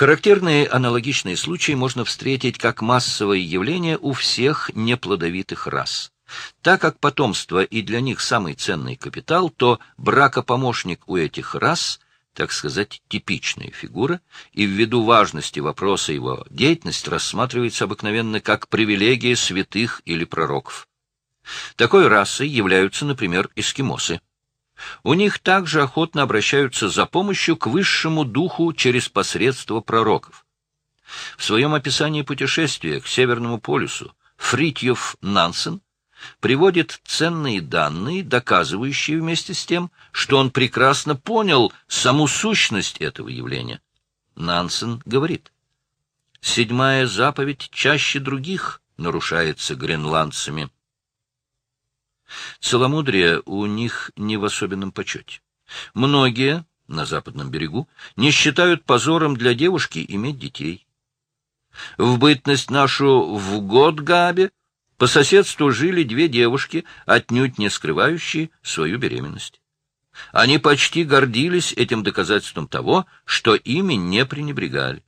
Характерные аналогичные случаи можно встретить как массовое явление у всех неплодовитых рас. Так как потомство и для них самый ценный капитал, то бракопомощник у этих рас, так сказать, типичная фигура, и ввиду важности вопроса его деятельность рассматривается обыкновенно как привилегия святых или пророков. Такой расой являются, например, эскимосы. У них также охотно обращаются за помощью к высшему духу через посредство пророков. В своем описании путешествия к Северному полюсу Фритьев Нансен приводит ценные данные, доказывающие вместе с тем, что он прекрасно понял саму сущность этого явления. Нансен говорит, «Седьмая заповедь чаще других нарушается гренландцами». Целомудрие у них не в особенном почете. Многие на западном берегу не считают позором для девушки иметь детей. В бытность нашу в Годгабе по соседству жили две девушки, отнюдь не скрывающие свою беременность. Они почти гордились этим доказательством того, что ими не пренебрегали.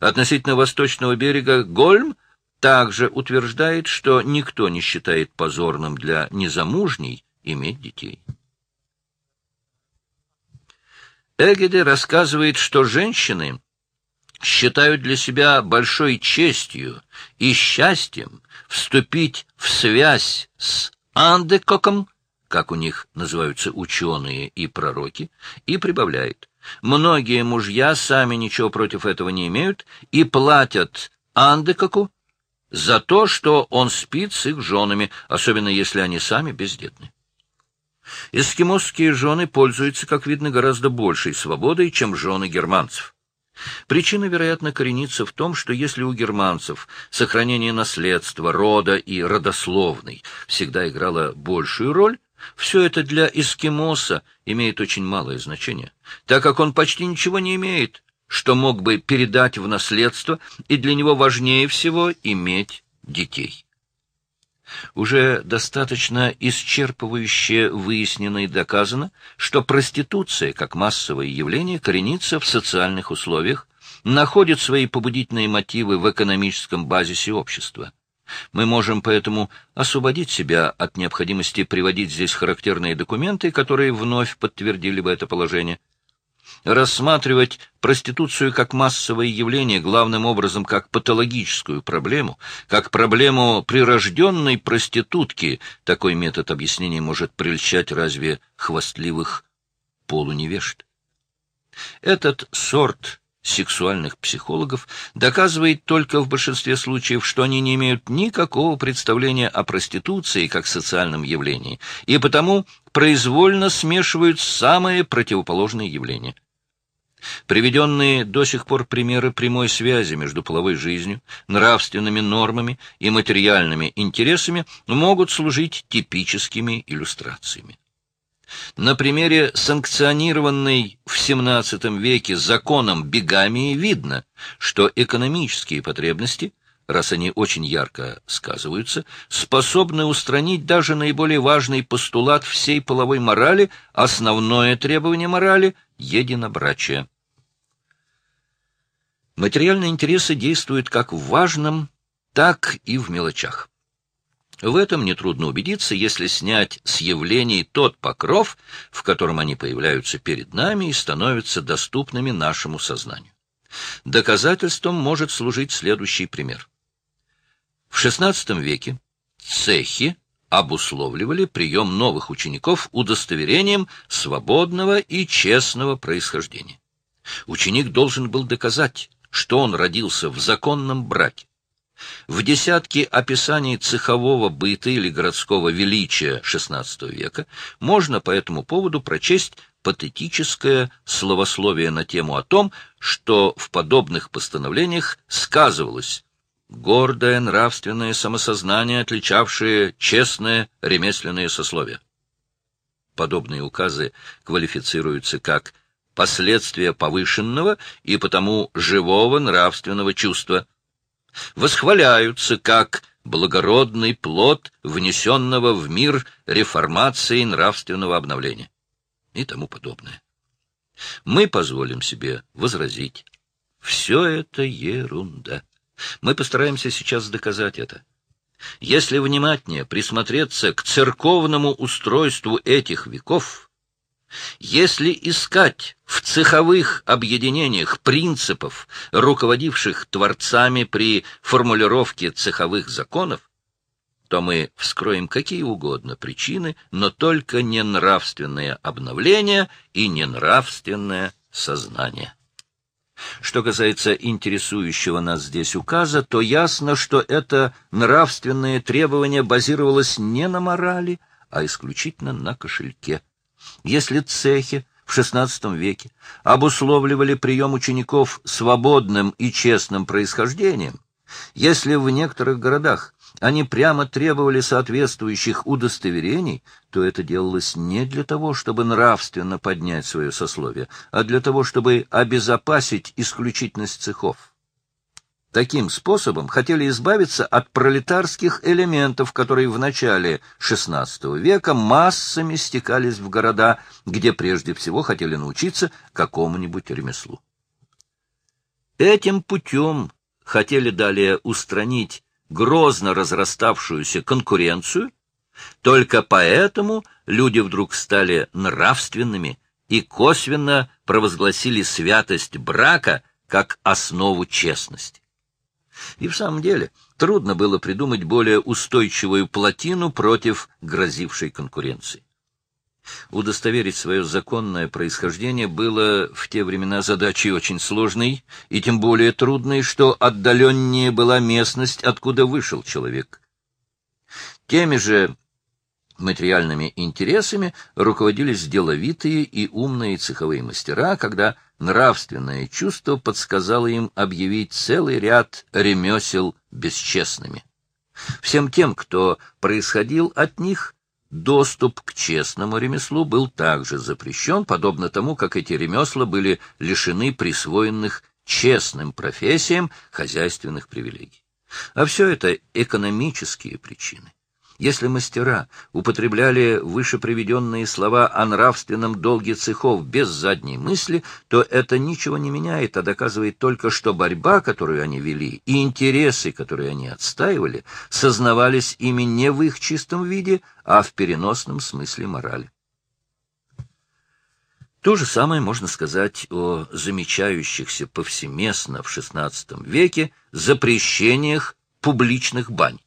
Относительно восточного берега Гольм также утверждает, что никто не считает позорным для незамужней иметь детей. Эгеде рассказывает, что женщины считают для себя большой честью и счастьем вступить в связь с Андекоком, как у них называются ученые и пророки, и прибавляет. Многие мужья сами ничего против этого не имеют и платят Андекоку за то, что он спит с их женами, особенно если они сами бездетны. Эскимосские жены пользуются, как видно, гораздо большей свободой, чем жены германцев. Причина, вероятно, коренится в том, что если у германцев сохранение наследства, рода и родословной всегда играло большую роль, все это для эскимоса имеет очень малое значение, так как он почти ничего не имеет, что мог бы передать в наследство, и для него важнее всего иметь детей. Уже достаточно исчерпывающе выяснено и доказано, что проституция, как массовое явление, коренится в социальных условиях, находит свои побудительные мотивы в экономическом базисе общества. Мы можем поэтому освободить себя от необходимости приводить здесь характерные документы, которые вновь подтвердили бы это положение – рассматривать проституцию как массовое явление, главным образом как патологическую проблему, как проблему прирожденной проститутки, такой метод объяснения может прельщать разве хвастливых полуневежд. Этот сорт сексуальных психологов доказывает только в большинстве случаев, что они не имеют никакого представления о проституции как социальном явлении, и потому произвольно смешивают самые противоположные явления. Приведенные до сих пор примеры прямой связи между половой жизнью, нравственными нормами и материальными интересами могут служить типическими иллюстрациями. На примере санкционированной в XVII веке законом бигамии видно, что экономические потребности, раз они очень ярко сказываются, способны устранить даже наиболее важный постулат всей половой морали, основное требование морали – единобрачие. Материальные интересы действуют как в важном, так и в мелочах. В этом нетрудно убедиться, если снять с явлений тот покров, в котором они появляются перед нами и становятся доступными нашему сознанию. Доказательством может служить следующий пример. В XVI веке цехи обусловливали прием новых учеников удостоверением свободного и честного происхождения. Ученик должен был доказать, что он родился в законном браке. В десятке описаний цехового быта или городского величия XVI века можно по этому поводу прочесть патетическое словословие на тему о том, что в подобных постановлениях сказывалось гордое нравственное самосознание, отличавшее честное ремесленное сословие. Подобные указы квалифицируются как последствия повышенного и потому живого нравственного чувства, восхваляются как благородный плод внесенного в мир реформации нравственного обновления и тому подобное. Мы позволим себе возразить, Все это ерунда. Мы постараемся сейчас доказать это. Если внимательнее присмотреться к церковному устройству этих веков, если искать в цеховых объединениях принципов, руководивших творцами при формулировке цеховых законов, то мы вскроем какие угодно причины, но только не нравственное обновление и не нравственное сознание. Что касается интересующего нас здесь указа, то ясно, что это нравственное требование базировалось не на морали, а исключительно на кошельке. Если цехи в XVI веке обусловливали прием учеников свободным и честным происхождением, если в некоторых городах они прямо требовали соответствующих удостоверений, то это делалось не для того, чтобы нравственно поднять свое сословие, а для того, чтобы обезопасить исключительность цехов. Таким способом хотели избавиться от пролетарских элементов, которые в начале XVI века массами стекались в города, где прежде всего хотели научиться какому-нибудь ремеслу. Этим путем хотели далее устранить грозно разраставшуюся конкуренцию, только поэтому люди вдруг стали нравственными и косвенно провозгласили святость брака как основу честности. И в самом деле трудно было придумать более устойчивую плотину против грозившей конкуренции. Удостоверить свое законное происхождение было в те времена задачей очень сложной, и тем более трудной, что отдаленнее была местность, откуда вышел человек. Теми же материальными интересами руководились деловитые и умные цеховые мастера, когда нравственное чувство подсказало им объявить целый ряд ремесел бесчестными. Всем тем, кто происходил от них, Доступ к честному ремеслу был также запрещен, подобно тому, как эти ремесла были лишены присвоенных честным профессиям хозяйственных привилегий. А все это экономические причины. Если мастера употребляли выше приведенные слова о нравственном долге цехов без задней мысли, то это ничего не меняет, а доказывает только, что борьба, которую они вели, и интересы, которые они отстаивали, сознавались ими не в их чистом виде, а в переносном смысле морали. То же самое можно сказать о замечающихся повсеместно в XVI веке запрещениях публичных бань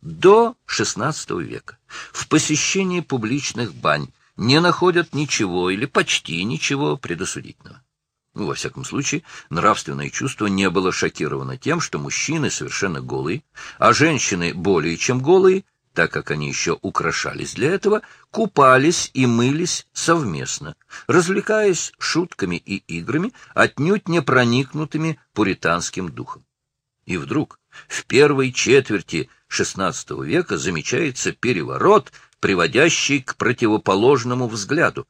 до XVI века в посещении публичных бань не находят ничего или почти ничего предосудительного. Ну, во всяком случае, нравственное чувство не было шокировано тем, что мужчины совершенно голые, а женщины более чем голые, так как они еще украшались для этого, купались и мылись совместно, развлекаясь шутками и играми, отнюдь не проникнутыми пуританским духом. И вдруг, в первой четверти XVI века замечается переворот, приводящий к противоположному взгляду.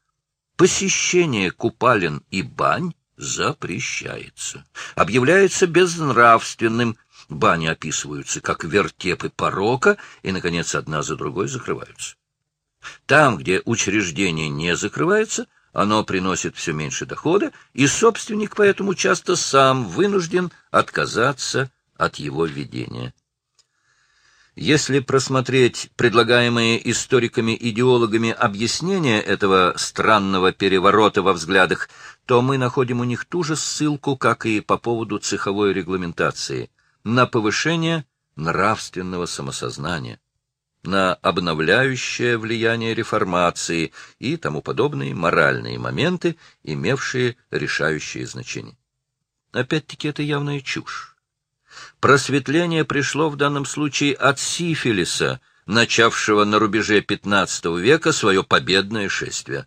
Посещение купалин и бань запрещается, объявляется безнравственным, бани описываются как вертепы порока и, наконец, одна за другой закрываются. Там, где учреждение не закрывается, оно приносит все меньше дохода, и собственник поэтому часто сам вынужден отказаться от его ведения. Если просмотреть предлагаемые историками-идеологами объяснения этого странного переворота во взглядах, то мы находим у них ту же ссылку, как и по поводу цеховой регламентации, на повышение нравственного самосознания, на обновляющее влияние реформации и тому подобные моральные моменты, имевшие решающее значение. Опять-таки это явная чушь. Просветление пришло в данном случае от сифилиса, начавшего на рубеже XV века свое победное шествие.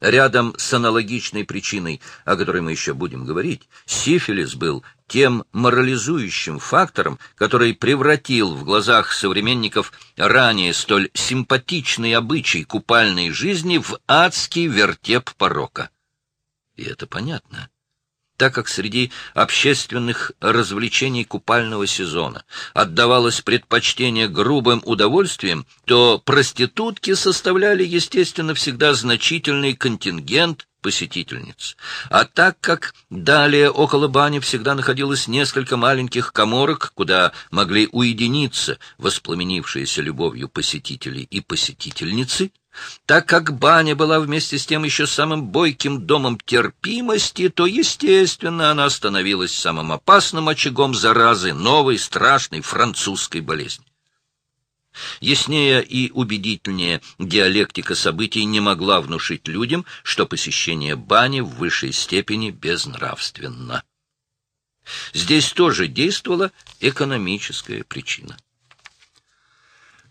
Рядом с аналогичной причиной, о которой мы еще будем говорить, сифилис был тем морализующим фактором, который превратил в глазах современников ранее столь симпатичный обычай купальной жизни в адский вертеп порока. И это понятно так как среди общественных развлечений купального сезона отдавалось предпочтение грубым удовольствиям, то проститутки составляли, естественно, всегда значительный контингент посетительниц. А так как далее около бани всегда находилось несколько маленьких коморок, куда могли уединиться воспламенившиеся любовью посетители и посетительницы, так как баня была вместе с тем еще самым бойким домом терпимости, то, естественно, она становилась самым опасным очагом заразы новой страшной французской болезни. Яснее и убедительнее диалектика событий не могла внушить людям, что посещение бани в высшей степени безнравственно. Здесь тоже действовала экономическая причина.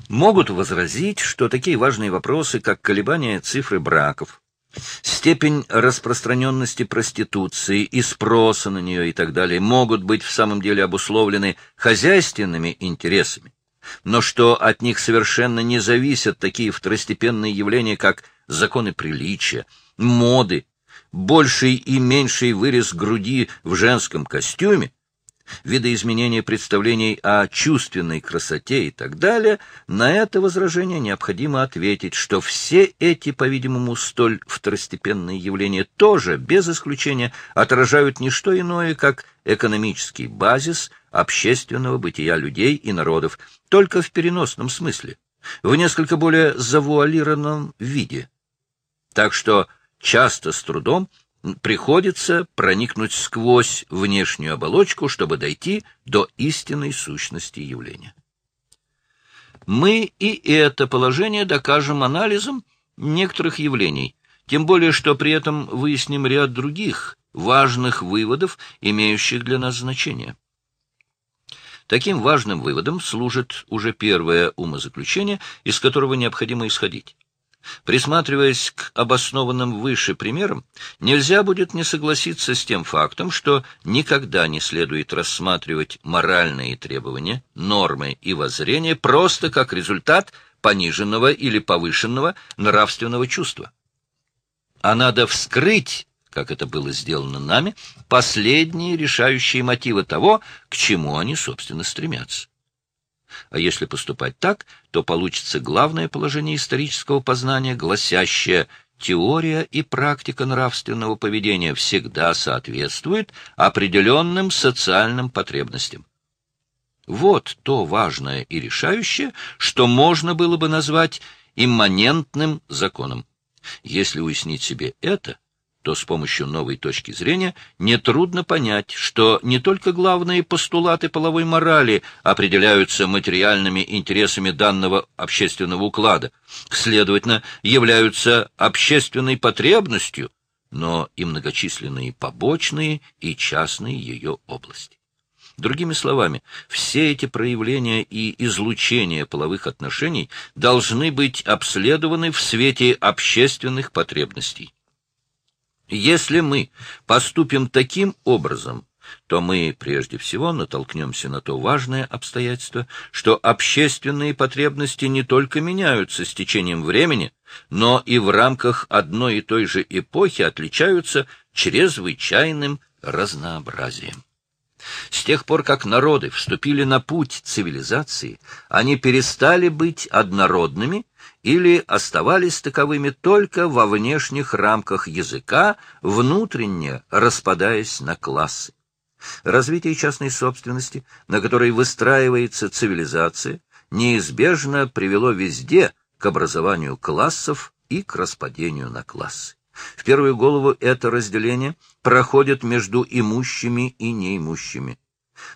Могут возразить, что такие важные вопросы, как колебания цифры браков, степень распространенности проституции и спроса на нее и так далее, могут быть в самом деле обусловлены хозяйственными интересами, но что от них совершенно не зависят такие второстепенные явления, как законы приличия, моды, больший и меньший вырез груди в женском костюме, видоизменение представлений о чувственной красоте и так далее, на это возражение необходимо ответить, что все эти, по-видимому, столь второстепенные явления тоже, без исключения, отражают не что иное, как экономический базис общественного бытия людей и народов, только в переносном смысле, в несколько более завуалированном виде. Так что часто с трудом приходится проникнуть сквозь внешнюю оболочку, чтобы дойти до истинной сущности явления. Мы и это положение докажем анализом некоторых явлений, тем более что при этом выясним ряд других важных выводов, имеющих для нас значение. Таким важным выводом служит уже первое умозаключение, из которого необходимо исходить. Присматриваясь к обоснованным выше примерам, нельзя будет не согласиться с тем фактом, что никогда не следует рассматривать моральные требования, нормы и воззрения просто как результат пониженного или повышенного нравственного чувства. А надо вскрыть, как это было сделано нами, последние решающие мотивы того, к чему они, собственно, стремятся. А если поступать так, то получится главное положение исторического познания, гласящее «теория и практика нравственного поведения всегда соответствуют определенным социальным потребностям». Вот то важное и решающее, что можно было бы назвать имманентным законом. Если уяснить себе это, то с помощью новой точки зрения нетрудно понять, что не только главные постулаты половой морали определяются материальными интересами данного общественного уклада, следовательно, являются общественной потребностью, но и многочисленные побочные и частные ее области. Другими словами, все эти проявления и излучения половых отношений должны быть обследованы в свете общественных потребностей. Если мы поступим таким образом, то мы прежде всего натолкнемся на то важное обстоятельство, что общественные потребности не только меняются с течением времени, но и в рамках одной и той же эпохи отличаются чрезвычайным разнообразием. С тех пор, как народы вступили на путь цивилизации, они перестали быть однородными или оставались таковыми только во внешних рамках языка, внутренне распадаясь на классы. Развитие частной собственности, на которой выстраивается цивилизация, неизбежно привело везде к образованию классов и к распадению на классы. В первую голову это разделение проходит между имущими и неимущими.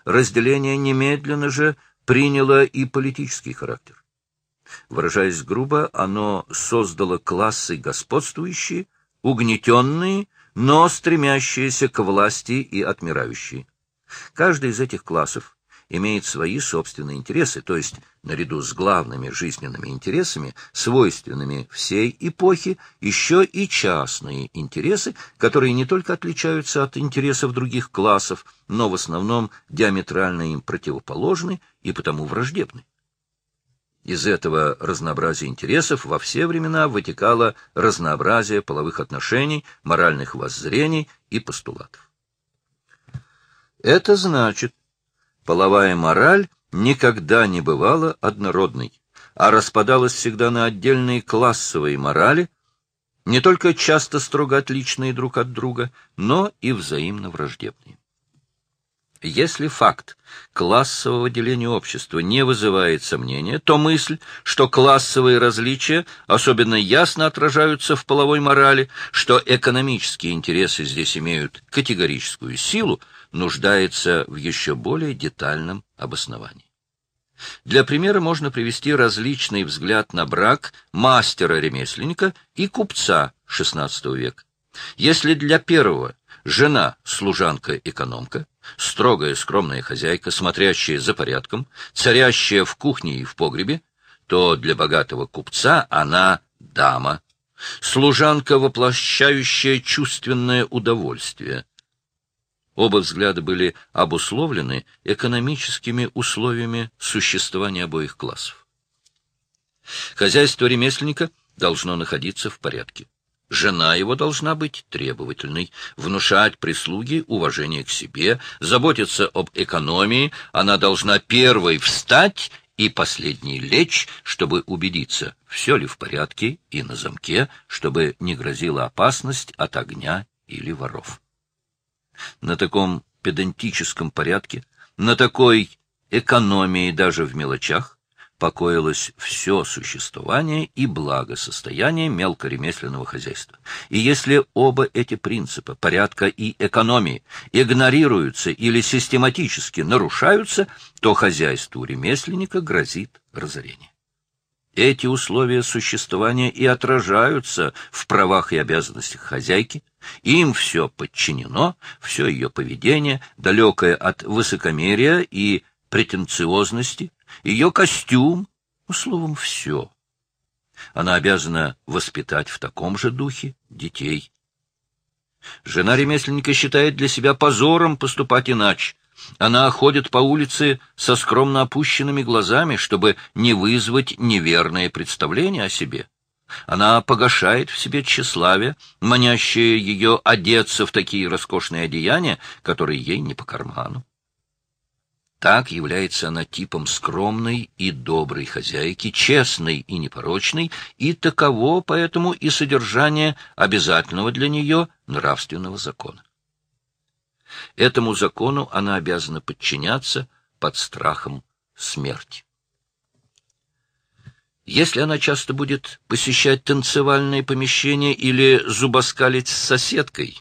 Разделение немедленно же приняло и политический характер. Выражаясь грубо, оно создало классы господствующие, угнетенные, но стремящиеся к власти и отмирающие. Каждый из этих классов имеет свои собственные интересы, то есть, наряду с главными жизненными интересами, свойственными всей эпохи, еще и частные интересы, которые не только отличаются от интересов других классов, но в основном диаметрально им противоположны и потому враждебны. Из этого разнообразия интересов во все времена вытекало разнообразие половых отношений, моральных воззрений и постулатов. Это значит, половая мораль никогда не бывала однородной, а распадалась всегда на отдельные классовые морали, не только часто строго отличные друг от друга, но и взаимно враждебные. Если факт классового деления общества не вызывает сомнения, то мысль, что классовые различия особенно ясно отражаются в половой морали, что экономические интересы здесь имеют категорическую силу, нуждается в еще более детальном обосновании. Для примера можно привести различный взгляд на брак мастера-ремесленника и купца XVI века. Если для первого жена – служанка-экономка, строгая скромная хозяйка, смотрящая за порядком, царящая в кухне и в погребе, то для богатого купца она – дама, служанка, воплощающая чувственное удовольствие – Оба взгляда были обусловлены экономическими условиями существования обоих классов. Хозяйство ремесленника должно находиться в порядке. Жена его должна быть требовательной, внушать прислуге уважение к себе, заботиться об экономии, она должна первой встать и последней лечь, чтобы убедиться, все ли в порядке и на замке, чтобы не грозила опасность от огня или воров. На таком педантическом порядке, на такой экономии даже в мелочах, покоилось все существование и благосостояние мелкоремесленного хозяйства. И если оба эти принципа, порядка и экономии, игнорируются или систематически нарушаются, то хозяйству ремесленника грозит разорение. Эти условия существования и отражаются в правах и обязанностях хозяйки, им все подчинено, все ее поведение, далекое от высокомерия и претенциозности, ее костюм, ну, словом, все. Она обязана воспитать в таком же духе детей. Жена ремесленника считает для себя позором поступать иначе, она ходит по улице со скромно опущенными глазами, чтобы не вызвать неверное представление о себе. Она погашает в себе тщеславие, манящее ее одеться в такие роскошные одеяния, которые ей не по карману. Так является она типом скромной и доброй хозяйки, честной и непорочной, и таково поэтому и содержание обязательного для нее нравственного закона. Этому закону она обязана подчиняться под страхом смерти. Если она часто будет посещать танцевальные помещения или зубоскалить с соседкой,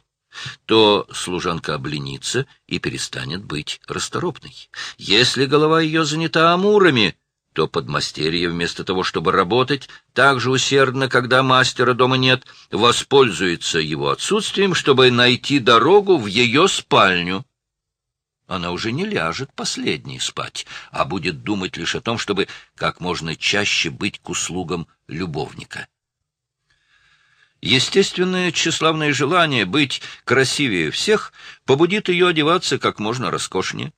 то служанка обленится и перестанет быть расторопной. Если голова ее занята амурами, то подмастерье, вместо того, чтобы работать так же усердно, когда мастера дома нет, воспользуется его отсутствием, чтобы найти дорогу в ее спальню. Она уже не ляжет последней спать, а будет думать лишь о том, чтобы как можно чаще быть к услугам любовника. Естественное тщеславное желание быть красивее всех побудит ее одеваться как можно роскошнее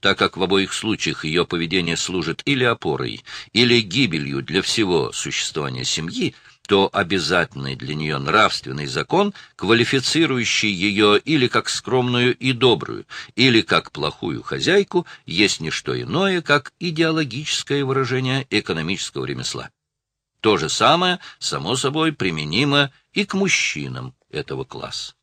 так как в обоих случаях ее поведение служит или опорой, или гибелью для всего существования семьи, то обязательный для нее нравственный закон, квалифицирующий ее или как скромную и добрую, или как плохую хозяйку, есть не что иное, как идеологическое выражение экономического ремесла. То же самое, само собой, применимо и к мужчинам этого класса.